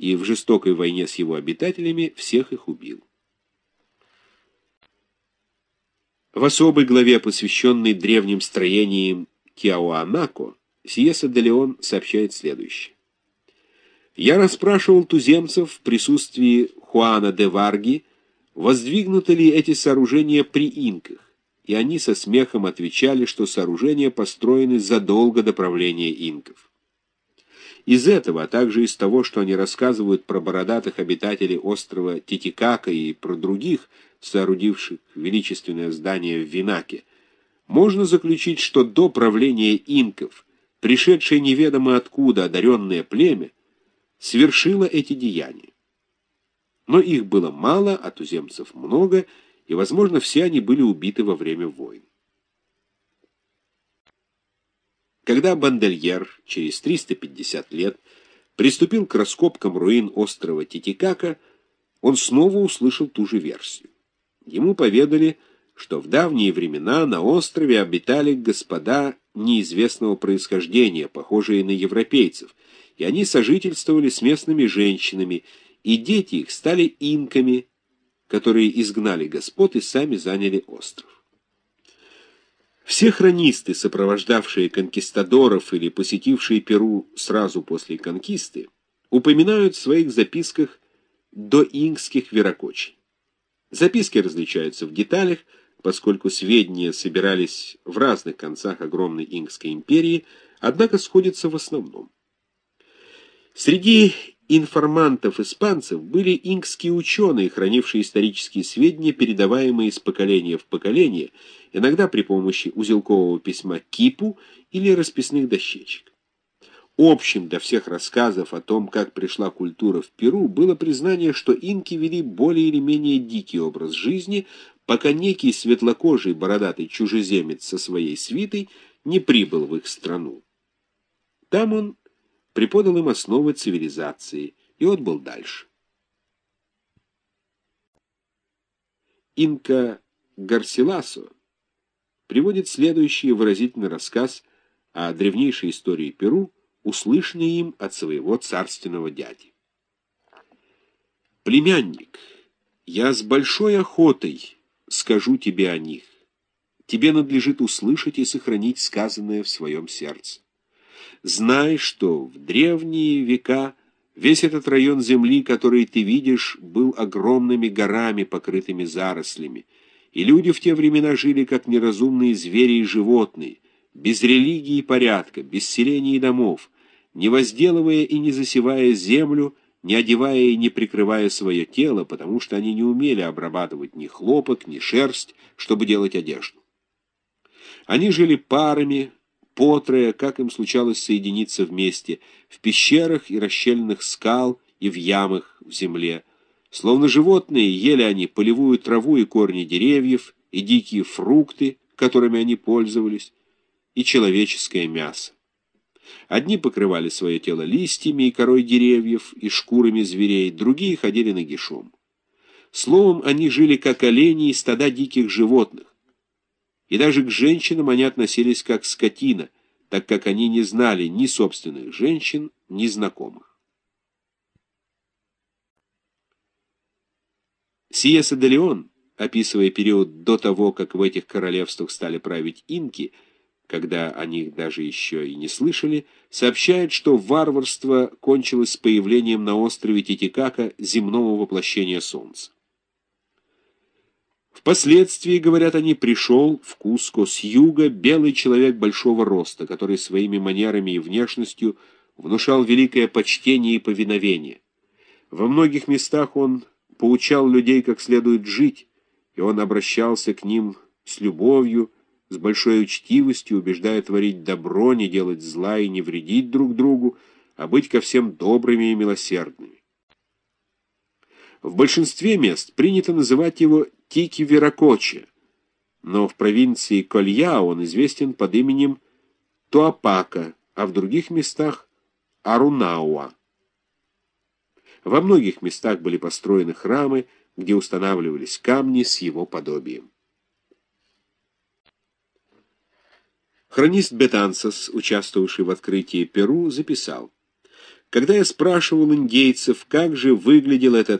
и в жестокой войне с его обитателями всех их убил. В особой главе, посвященной древним строениям Тиауанако, Сиеса де Леон сообщает следующее. «Я расспрашивал туземцев в присутствии Хуана де Варги, воздвигнуты ли эти сооружения при инках, и они со смехом отвечали, что сооружения построены задолго до правления инков. Из этого, а также из того, что они рассказывают про бородатых обитателей острова Титикака и про других, соорудивших величественное здание в Винаке, можно заключить, что до правления инков, пришедшее неведомо откуда одаренное племя, совершило эти деяния. Но их было мало, а туземцев много, и, возможно, все они были убиты во время войн. Когда Бандельер через 350 лет приступил к раскопкам руин острова Титикака, он снова услышал ту же версию. Ему поведали, что в давние времена на острове обитали господа неизвестного происхождения, похожие на европейцев, и они сожительствовали с местными женщинами, и дети их стали инками, которые изгнали господ и сами заняли остров. Все хронисты, сопровождавшие конкистадоров или посетившие Перу сразу после конкисты, упоминают в своих записках доингских веракочей. Записки различаются в деталях, поскольку сведения собирались в разных концах огромной Ингской империи, однако сходятся в основном. Среди информантов-испанцев были инкские ученые, хранившие исторические сведения, передаваемые из поколения в поколение, иногда при помощи узелкового письма кипу или расписных дощечек. Общим для всех рассказов о том, как пришла культура в Перу, было признание, что инки вели более или менее дикий образ жизни, пока некий светлокожий бородатый чужеземец со своей свитой не прибыл в их страну. Там он преподал им основы цивилизации и отбыл дальше. Инка Гарсиласо приводит следующий выразительный рассказ о древнейшей истории Перу, услышанный им от своего царственного дяди. «Племянник, я с большой охотой скажу тебе о них. Тебе надлежит услышать и сохранить сказанное в своем сердце. Знай, что в древние века весь этот район земли, который ты видишь, был огромными горами, покрытыми зарослями, и люди в те времена жили как неразумные звери и животные, без религии и порядка, без селений и домов, не возделывая и не засевая землю, не одевая и не прикрывая свое тело, потому что они не умели обрабатывать ни хлопок, ни шерсть, чтобы делать одежду. Они жили парами, потрое, как им случалось соединиться вместе, в пещерах и расщельных скал и в ямах в земле. Словно животные, ели они полевую траву и корни деревьев, и дикие фрукты, которыми они пользовались, и человеческое мясо. Одни покрывали свое тело листьями и корой деревьев и шкурами зверей, другие ходили нагишом. Словом, они жили как олени и стада диких животных, и даже к женщинам они относились как скотина, так как они не знали ни собственных женщин, ни знакомых. Сиеса де Леон, описывая период до того, как в этих королевствах стали править инки, когда о них даже еще и не слышали, сообщает, что варварство кончилось с появлением на острове Титикака земного воплощения солнца. Впоследствии, говорят они, пришел в Куско с юга белый человек большого роста, который своими манерами и внешностью внушал великое почтение и повиновение. Во многих местах он поучал людей, как следует жить, и он обращался к ним с любовью, с большой учтивостью, убеждая творить добро, не делать зла и не вредить друг другу, а быть ко всем добрыми и милосердными. В большинстве мест принято называть его Тики Веракоче, но в провинции Колья он известен под именем Туапака, а в других местах Арунауа. Во многих местах были построены храмы, где устанавливались камни с его подобием. Хронист Бетансос, участвовавший в открытии Перу, записал Когда я спрашивал индейцев, как же выглядел этот